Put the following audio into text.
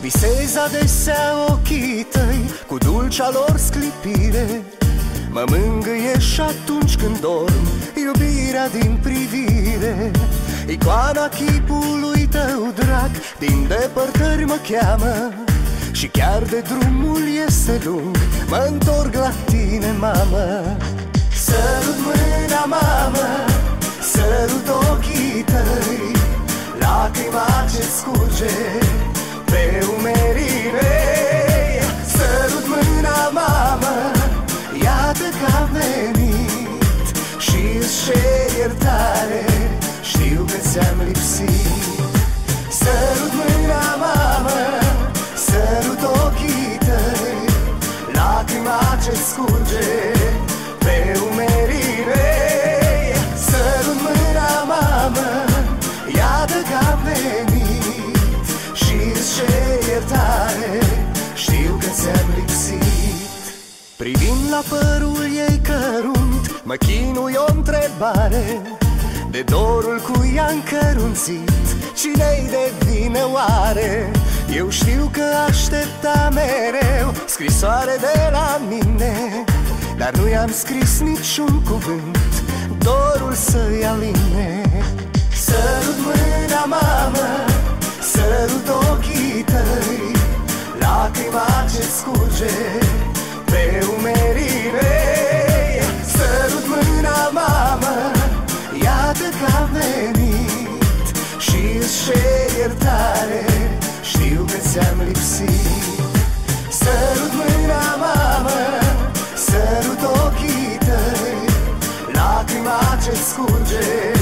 Visez adesea ochii tăi Cu dulcea lor sclipire Mă mângâie și atunci când dorm Iubirea din privire Icoana chipului tău drag Din depărtări mă cheamă. Și chiar de drumul este lung Mă întorc la tine, mamă. Sărut mâna, mamă Sărut ochii tăi Lacrima ce scurge ți-am lipsit. Sărut mâna, mamă, sărut ochii tăi. Lacrima ce scurge pe umerii mei. Sărut mâna, mamă, iată că am venit. Ce iertare Știu că ți-am lipsit. Privind la părul ei cărunt Mă chinui o întrebare De dorul cu ea încărunțit Cine-i de vine oare? Eu știu că aștepta mereu Scrisoare de la mine Dar nu i-am scris niciun cuvânt Dorul să-i aline Sărut mâna, mamă Sărut ochii tăi Lacrima ce scurge Sărut